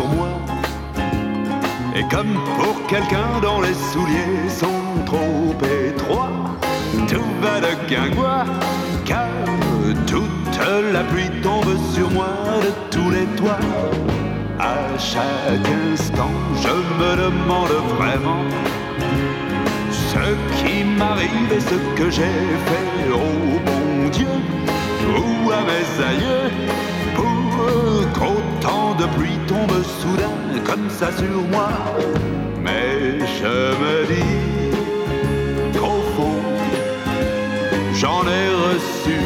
moi. Et comme pour quelqu'un dont les souliers sont trop étroits, tout va de guingois, car toute la pluie tombe sur moi de tous les toits. À chaque instant, je me demande vraiment ce qui m'arrive et ce que j'ai fait, oh bon Dieu, ou à mes aïeux, pour qu'autant de pluie tombe soudain comme ça sur moi. Mais je me dis qu'au fond, j'en ai reçu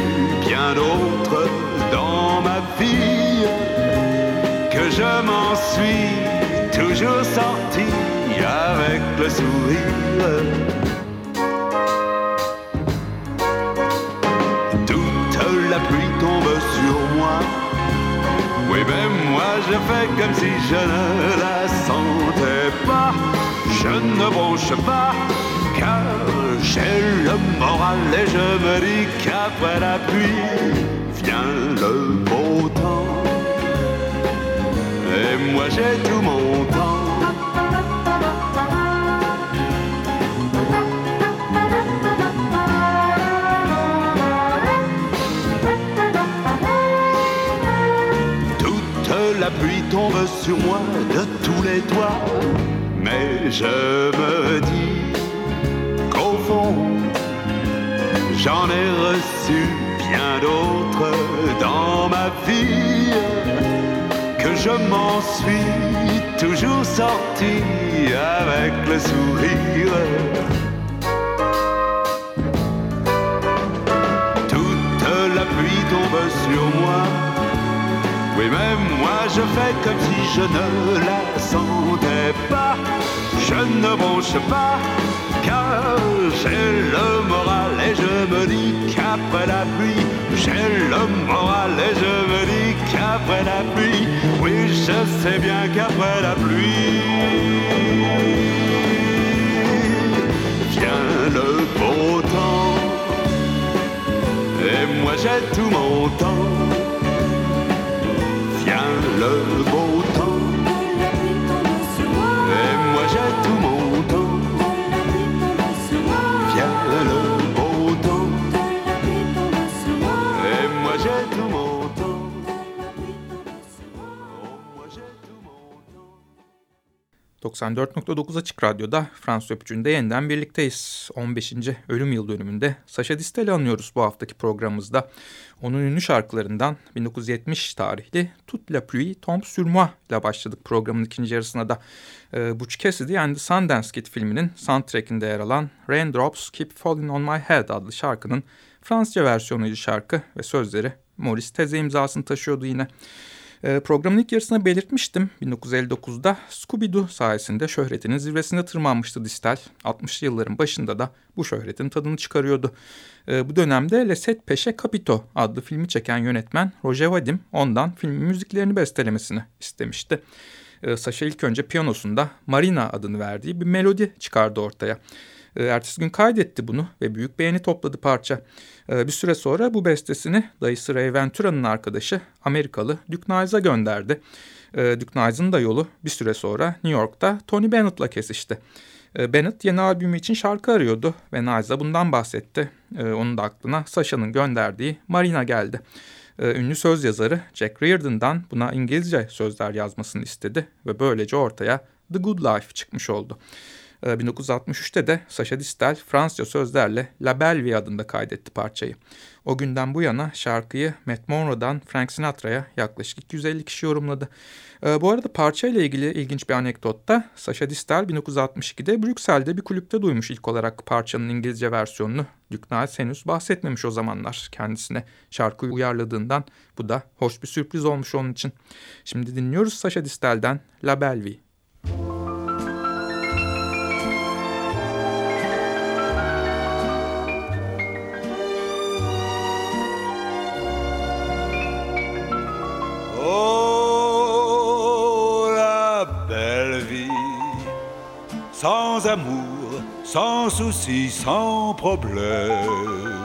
bien d'autres dans ma vie, que je m'en suis toujours sorti avec le sourire. Oui, ben moi je fais comme si je ne la sentais pas. Je ne bronche pas, car j'ai le moral et je me dis qu'après la pluie vient le beau temps. Et moi j'ai tout mon temps. Tombe sur moi de tous les toits. Mais je me dis qu'au fond, j'en ai reçu bien d'autres dans ma vie. Que je m'en suis toujours sorti avec le sourire. Toute la pluie tombe sur moi oui, même moi je fais comme si je ne la sentais pas. Je ne bronche pas, car j'ai le moral et je me dis qu'après la pluie, j'ai le moral et je me dis qu'après la pluie, oui, je sais bien qu'après la pluie vient le beau temps. Et moi j'ai tout mon temps le beau 94.9 Açık Radyo'da Fransız Öpücü'nde yeniden birlikteyiz. 15. ölüm yıl dönümünde Saşa Distel'i anıyoruz bu haftaki programımızda. Onun ünlü şarkılarından 1970 tarihli Toute la pluie tombe sur moi ile başladık programın ikinci yarısına da. E, Butch Cassidy and the Sundance Kid filminin soundtrackinde yer alan Raindrops Keep Falling On My Head adlı şarkının Fransızca versiyonuydu şarkı ve sözleri Maurice Teze imzasını taşıyordu yine. E, programın ilk yarısına belirtmiştim. 1959'da Scooby-Doo sayesinde şöhretinin zirvesine tırmanmıştı Distel. 60'lı yılların başında da bu şöhretin tadını çıkarıyordu. E, bu dönemde Leset Peşe Capito adlı filmi çeken yönetmen Roger Vadim ondan filmin müziklerini bestelemesini istemişti. E, Sasha ilk önce piyanosunda Marina adını verdiği bir melodi çıkardı ortaya. E, ertesi gün kaydetti bunu ve büyük beğeni topladı parça. E, bir süre sonra bu bestesini dayısı Ray Ventura'nın arkadaşı Amerikalı Duke Niles'a gönderdi. E, Duke Niles'ın da yolu bir süre sonra New York'ta Tony Bennett'la kesişti. Bennett yeni albümü için şarkı arıyordu ve Niles'a bundan bahsetti. Onun da aklına Sasha'nın gönderdiği Marina geldi. Ünlü söz yazarı Jack Reardon'dan buna İngilizce sözler yazmasını istedi ve böylece ortaya The Good Life çıkmış oldu. 1963'te de Sacha Distel Fransızca sözlerle La Belle Vie adında kaydetti parçayı. O günden bu yana şarkıyı Matt Monroe'dan Frank Sinatra'ya yaklaşık 250 kişi yorumladı. Ee, bu arada parçayla ilgili ilginç bir anekdotta Sasha Distel 1962'de Brüksel'de bir kulüpte duymuş ilk olarak parçanın İngilizce versiyonunu. Duke Niles henüz bahsetmemiş o zamanlar kendisine şarkıyı uyarladığından. Bu da hoş bir sürpriz olmuş onun için. Şimdi dinliyoruz Sasha Distel'den La Belle amour, sans souci, sans problème.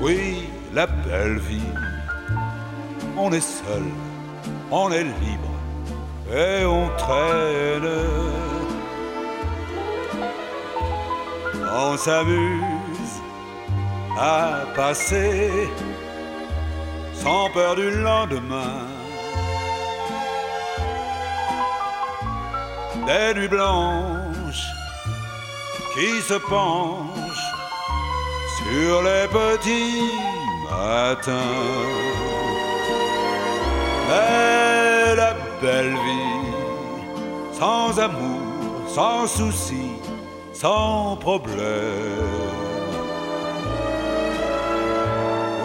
Oui, la belle vie, on est seul, on est libre et on traîne. On s'amuse à passer sans peur du lendemain. Des nuits blanches qui se penchent sur les petits matins. Mais la belle vie, sans amour, sans souci, sans problème.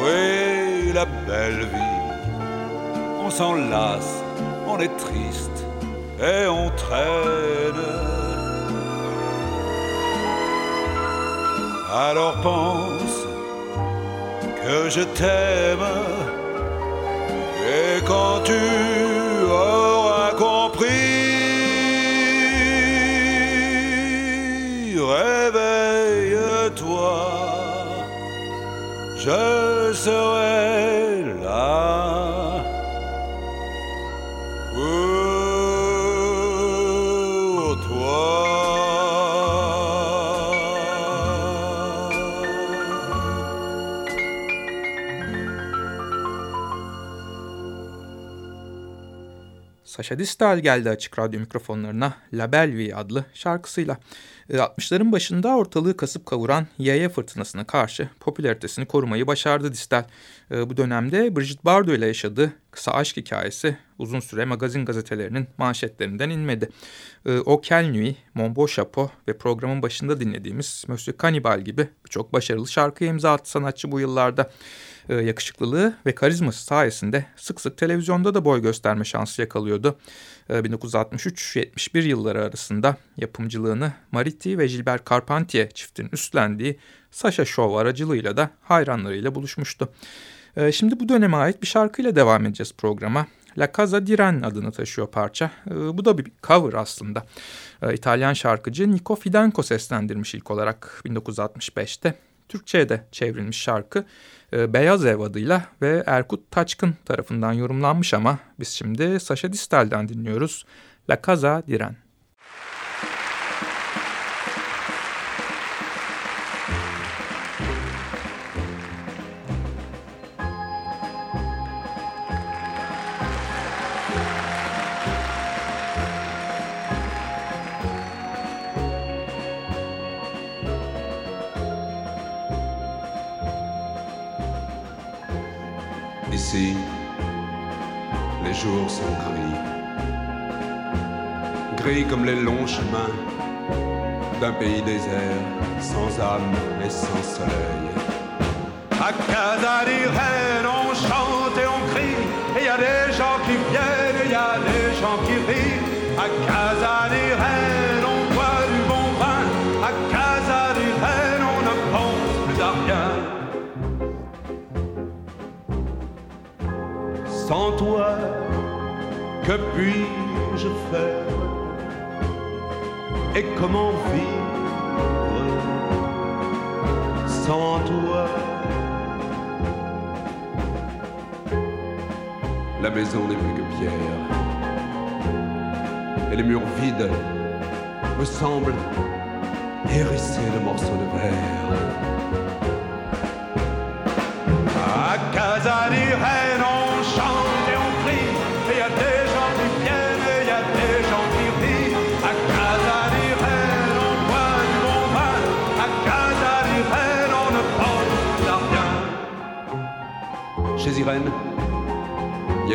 Oui, la belle vie, on s'enlace, on est triste et on traîne. Alors pense que je t'aime et quand tu Sasha Distel geldi açık radyo mikrofonlarına La Bellevue adlı şarkısıyla. E, 60'ların başında ortalığı kasıp kavuran yaya fırtınasına karşı popülaritesini korumayı başardı Distel. E, bu dönemde Brigitte Bardot ile yaşadığı kısa aşk hikayesi uzun süre magazin gazetelerinin manşetlerinden inmedi. E, o Kel Nuit, Mon Chapeau ve programın başında dinlediğimiz Monsieur Cannibal gibi birçok başarılı şarkıya imza attı sanatçı bu yıllarda. E, yakışıklılığı ve karizması sayesinde sık sık televizyonda da boy gösterme şansı yakalıyordu. E, 1963-71 yılları arasında yapımcılığını Maritti ve Gilbert Carpentier çiftinin üstlendiği Sasha Show aracılığıyla da hayranlarıyla buluşmuştu. E, şimdi bu döneme ait bir şarkıyla devam edeceğiz programa. La Casa di Ren adını taşıyor parça. E, bu da bir cover aslında. E, İtalyan şarkıcı Nico Fidanco seslendirmiş ilk olarak 1965'te. Türkçe'ye de çevrilmiş şarkı e, Beyaz Ev adıyla ve Erkut Taçkın tarafından yorumlanmış ama biz şimdi Sasha Distel'den dinliyoruz. La Casa di Ren. D'un pays désert, sans âme et sans soleil. À Casa on chante et on crie, et y a des gens qui viennent, et y a des gens qui rient. À Casa on boit du bon vin, à Casa on ne pense plus à rien. Sans toi, que puis-je faire? Et comment vivre sans toi? La maison n'est plus que pierre. Et les murs vides me semblent hérissés de morceaux de verre. À Casa Rennes,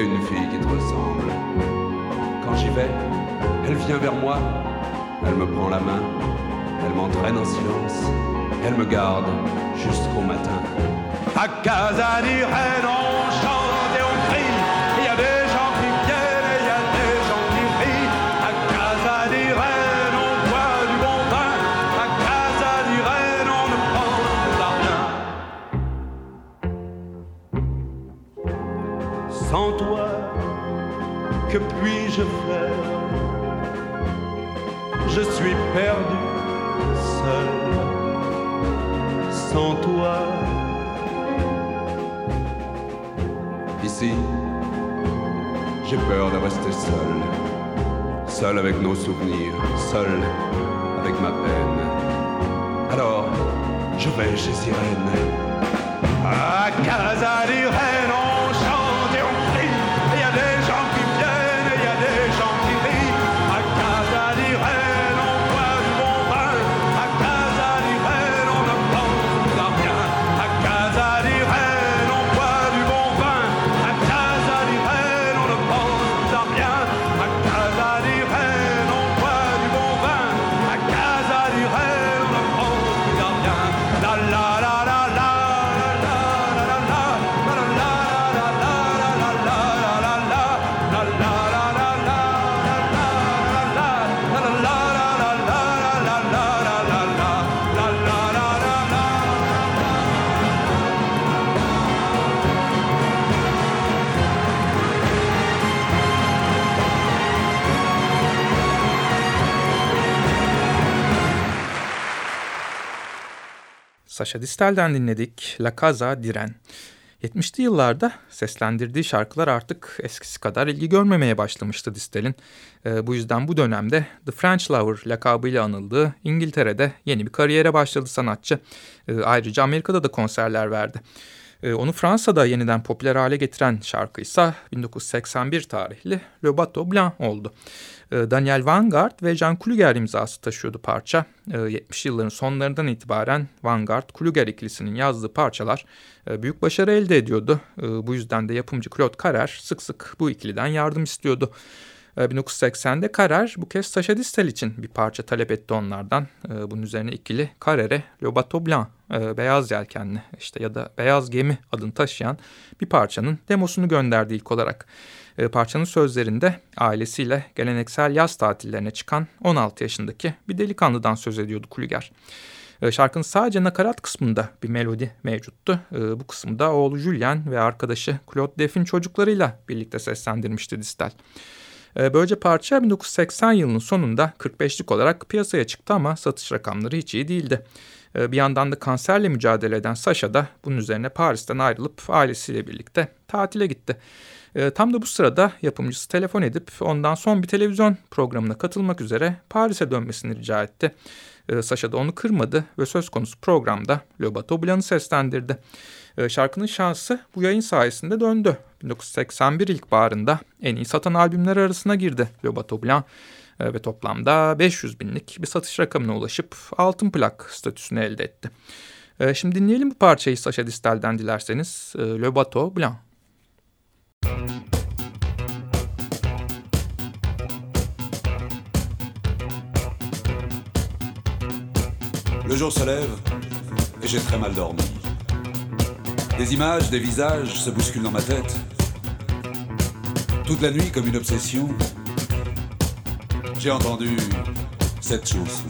une fille qui te ressemble. Quand j'y vais, elle vient vers moi, elle me prend la main, elle m'entraîne en silence, elle me garde jusqu'au matin. À Casa que puis-je faire? Je suis perdu, seul. Sans toi, Ici, J'ai peur de rester seul. Seul avec nos souvenirs, seul avec ma peine. Alors, je vais chez Sirène. À Casa Sasha Distel'den dinledik La Casa Diren. 70'li yıllarda seslendirdiği şarkılar artık eskisi kadar ilgi görmemeye başlamıştı Distel'in. E, bu yüzden bu dönemde The French Lover lakabıyla anıldığı İngiltere'de yeni bir kariyere başladı sanatçı. E, ayrıca Amerika'da da konserler verdi. E, onu Fransa'da yeniden popüler hale getiren şarkıysa 1981 tarihli Le Bateau Blanc oldu. E, Daniel Vanguard ve Jean Kluger imzası taşıyordu parça. 70 e, yılların sonlarından itibaren Vanguard-Kluger ikilisinin yazdığı parçalar e, büyük başarı elde ediyordu. Bu yüzden de yapımcı Claude Carrer sık sık bu ikiliden yardım istiyordu. 1980'de Carrer bu kez Sacha Distel için bir parça talep etti onlardan. Bunun üzerine ikili Carrer'e Le Bateau Blanc, beyaz yelkenli işte ya da beyaz gemi adını taşıyan bir parçanın demosunu gönderdi ilk olarak. E, parçanın sözlerinde ailesiyle geleneksel yaz tatillerine çıkan 16 yaşındaki bir delikanlıdan söz ediyordu Kulüger. E, şarkının sadece nakarat kısmında bir melodi mevcuttu. E, bu kısımda oğlu Julien ve arkadaşı Claude Def'in çocuklarıyla birlikte seslendirmişti Distel. E, böylece parça 1980 yılının sonunda 45'lik olarak piyasaya çıktı ama satış rakamları hiç iyi değildi. E, bir yandan da kanserle mücadele eden Sasha da bunun üzerine Paris'ten ayrılıp ailesiyle birlikte tatile gitti. E, tam da bu sırada yapımcısı telefon edip ondan son bir televizyon programına katılmak üzere Paris'e dönmesini rica etti. E, Sasha da onu kırmadı ve söz konusu programda Le Bateau Blanc'ı seslendirdi. E, şarkının şansı bu yayın sayesinde döndü. 1981 ilkbaharında en iyi satan albümler arasına girdi Le Bateau Blanc e, ve toplamda 500 binlik bir satış rakamına ulaşıp altın plak statüsünü elde etti. E, şimdi dinleyelim bu parçayı Sasha Distel'den dilerseniz Le Bateau Blanc. Le jour se lève et j'ai très mal dormi. Des images, des visages se bousculent dans ma tête. Toute la nuit, comme une obsession, j'ai entendu cette chanson.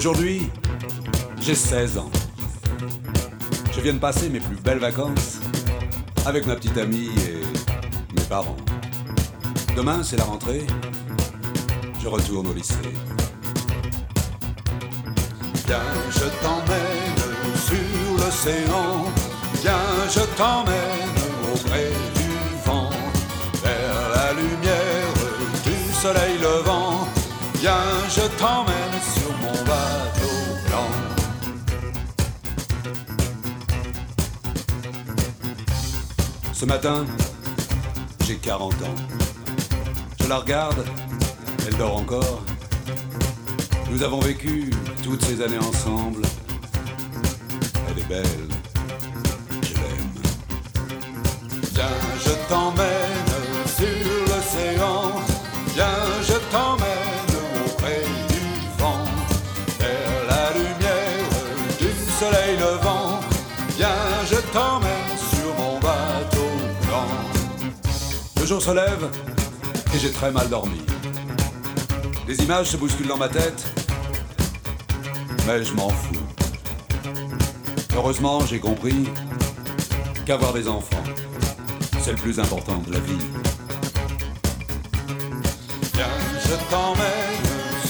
Aujourd'hui, j'ai 16 ans. Je viens de passer mes plus belles vacances avec ma petite amie et mes parents. Demain, c'est la rentrée. Je retourne au lycée. Viens, je t'emmène sur l'océan. Viens, je t'emmène auprès du vent, vers la lumière du soleil levant. Viens, je t'emmène Ce matin, j'ai 40 ans. Je la regarde, elle dort encore. Nous avons vécu toutes ces années ensemble. Elle est belle, jour se lève et j'ai très mal dormi. Des images se bousculent dans ma tête, mais je m'en fous. Heureusement, j'ai compris qu'avoir des enfants, c'est le plus important de la vie. Je t'emmène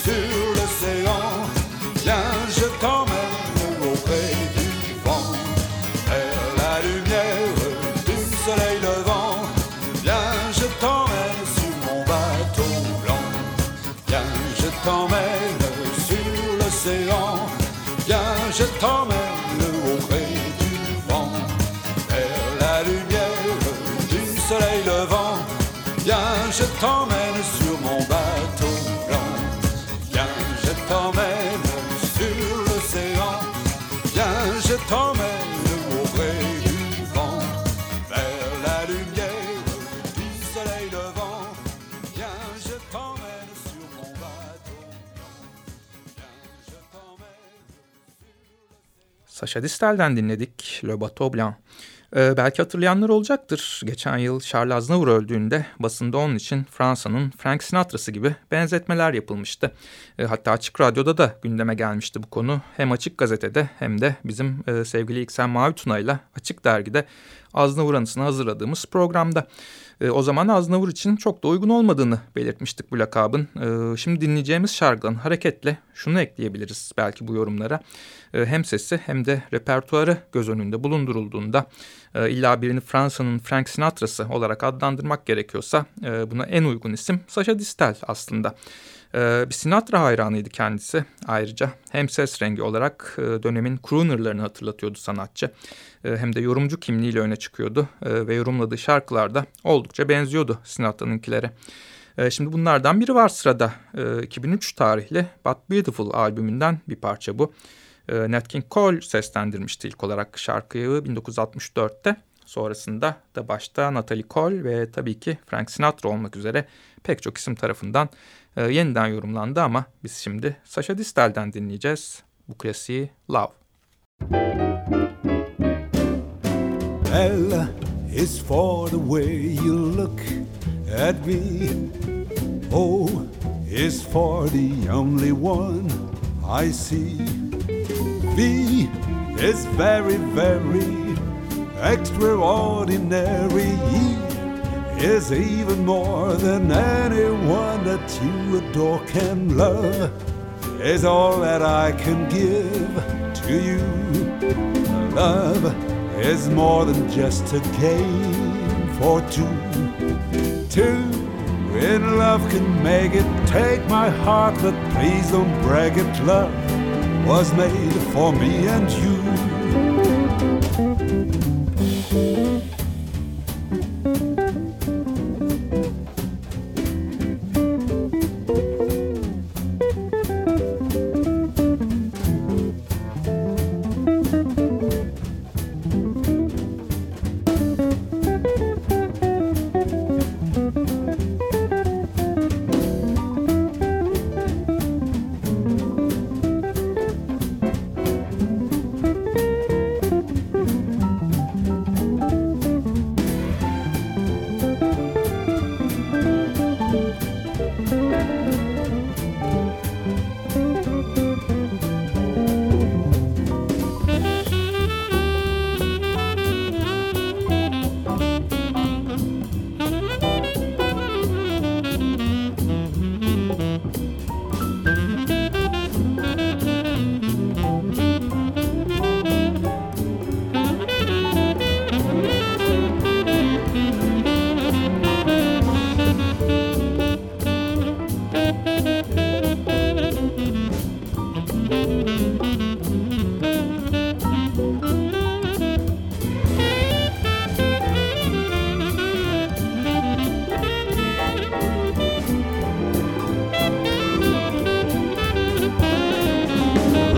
sur Sacha Distel'den dinledik Le Bateau Blanc. Ee, belki hatırlayanlar olacaktır. Geçen yıl Charles Aznavour öldüğünde basında onun için Fransa'nın Frank Sinatra'sı gibi benzetmeler yapılmıştı. Ee, hatta Açık Radyo'da da gündeme gelmişti bu konu. Hem Açık Gazete'de hem de bizim e, sevgili İksen Mavi Tuna'yla Açık Dergi'de Aznavour anısını hazırladığımız programda. Ee, o zaman Aznavour için çok da uygun olmadığını belirtmiştik bu lakabın. Ee, şimdi dinleyeceğimiz şarkıdan hareketle şunu ekleyebiliriz belki bu yorumlara. Ee, hem sesi hem de repertuarı göz önünde bulundurulduğunda e, illa birini Fransa'nın Frank Sinatra'sı olarak adlandırmak gerekiyorsa e, buna en uygun isim Sacha Distel aslında. Ee, bir Sinatra hayranıydı kendisi. Ayrıca hem ses rengi olarak e, dönemin croonerlarını hatırlatıyordu sanatçı. E, hem de yorumcu kimliğiyle öne çıkıyordu e, ve yorumladığı şarkılar da oldukça benziyordu Sinatra'nınkilere. E, şimdi bunlardan biri var sırada. E, 2003 tarihli But Beautiful albümünden bir parça bu. Nat King Cole seslendirmişti ilk olarak şarkıyı 1964'te. Sonrasında da başta Natalie Cole ve tabii ki Frank Sinatra olmak üzere pek çok isim tarafından e, yeniden yorumlandı ama biz şimdi Sasha Distel'den dinleyeceğiz bu klasiği Love. L is for the way you look at me. O is for the only one I see. V is very, very extraordinary. Is even more than anyone that you adore can love. Is all that I can give to you. Love is more than just a game for two. Two in love can make it. Take my heart, but please don't brag it. Love was made for me and you. Música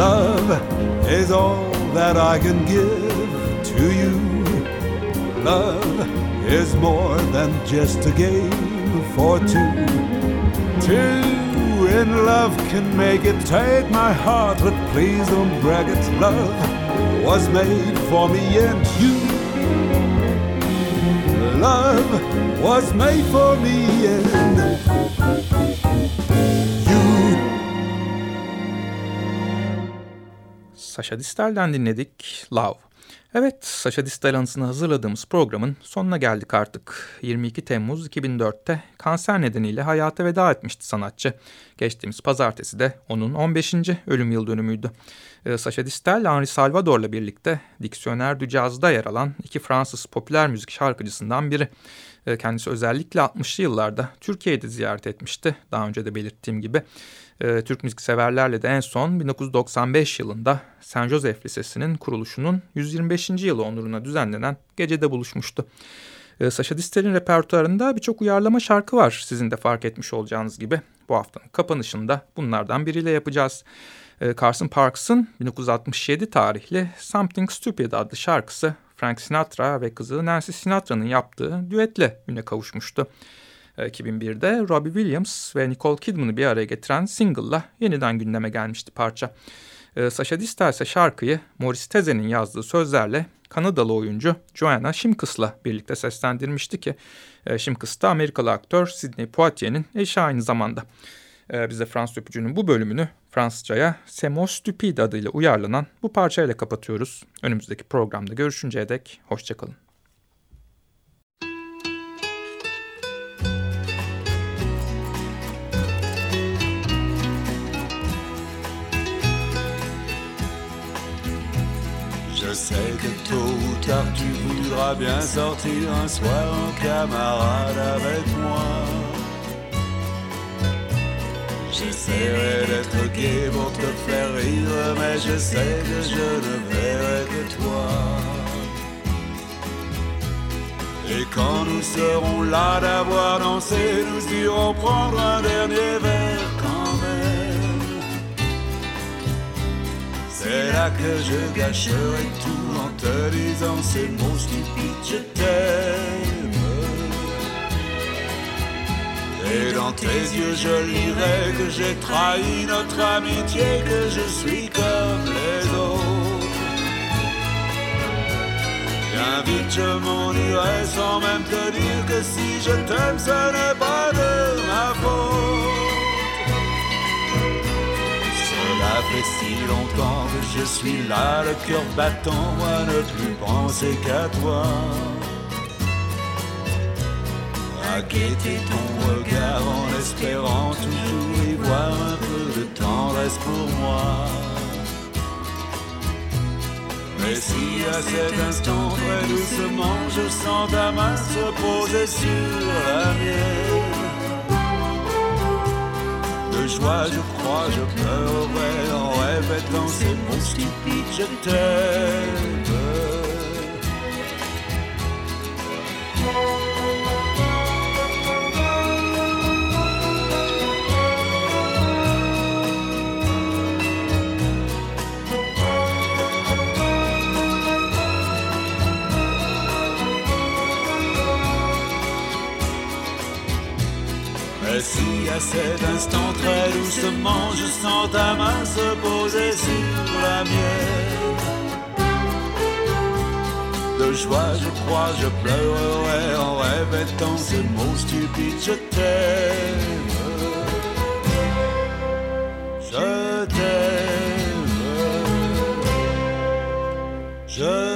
Love is all that I can give to you. Love is more than just a game for two. Two in love can make it. Take my heart, but please don't brag it. Love was made for me and you. Love was made for me and Sasha Distel'den dinledik Love. Evet, Sasha Distel anısını hazırladığımız programın sonuna geldik artık. 22 Temmuz 2004'te kanser nedeniyle hayata veda etmişti sanatçı. Geçtiğimiz pazartesi de onun 15. ölüm yıl dönümüydü. Ee, Sasha Distel, Henri Salvador'la birlikte Diksiyonel du Jazz'da yer alan iki Fransız popüler müzik şarkıcısından biri. Ee, kendisi özellikle 60'lı yıllarda Türkiye'de ziyaret etmişti. Daha önce de belirttiğim gibi. Ee, Türk müzik severlerle de en son 1995 yılında San Josef Lisesi'nin kuruluşunun 125. yılı onuruna düzenlenen gecede buluşmuştu. Ee, Sasha Distel'in repertuarında birçok uyarlama şarkı var sizin de fark etmiş olacağınız gibi. Bu haftanın kapanışında bunlardan biriyle yapacağız. Carson Parks'ın 1967 tarihli Something Stupid adlı şarkısı Frank Sinatra ve kızı Nancy Sinatra'nın yaptığı düetle üne kavuşmuştu. 2001'de e, Robbie Williams ve Nicole Kidman'ı bir araya getiren single'la yeniden gündeme gelmişti parça. E, Sasha Distel ise şarkıyı Maurice Teze'nin yazdığı sözlerle Kanadalı oyuncu Joanna Shimkus'la birlikte seslendirmişti ki e, Shimkus da Amerikalı aktör Sidney Poitier'in eşi aynı zamanda. Biz de Fransız öpücüğünün bu bölümünü Fransızcaya Semo Stupide adıyla uyarlanan bu parçayla kapatıyoruz. Önümüzdeki programda görüşünceye dek hoşçakalın. Sais que tôt ou tard tu voudras bien sortir un soir en camarade avec moi. J'essaierai d'être gai pour te faire rire, mais je sais que je ne verrai que toi. Et quand nous serons là d'avoir dansé, nous irons prendre un dernier verre C'est là que je gâcherai tout en te disant ces mots stupides, je t'aime. Et dans tes yeux je lirai que j'ai trahi notre amitié, que je suis comme les autres. Bien vite je m'en irai sans même te dire que si je t'aime ce n'est pas de ma faute. Fait si longtemps que je suis là, le cœur battant, moi ne plus penser qu'à toi. À ton regard en espérant toujours y voir un peu de tendresse pour moi. Mais si à cet instant, très doucement, je sens ta main se poser sur la mienne de joie, je crois, je pleurerai en répétant ces mots stupides, je t'aime. cet instant très doucement, je sens ta main se poser sur la mienne. De joie, je crois, je pleurerai en répétant ce mot stupide, je t'aime. Je t'aime. Je